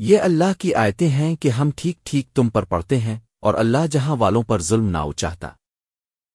یہ اللہ کی آیتیں ہیں کہ ہم ٹھیک ٹھیک تم پر پڑھتے ہیں اور اللہ جہاں والوں پر ظلم نہ چاہتا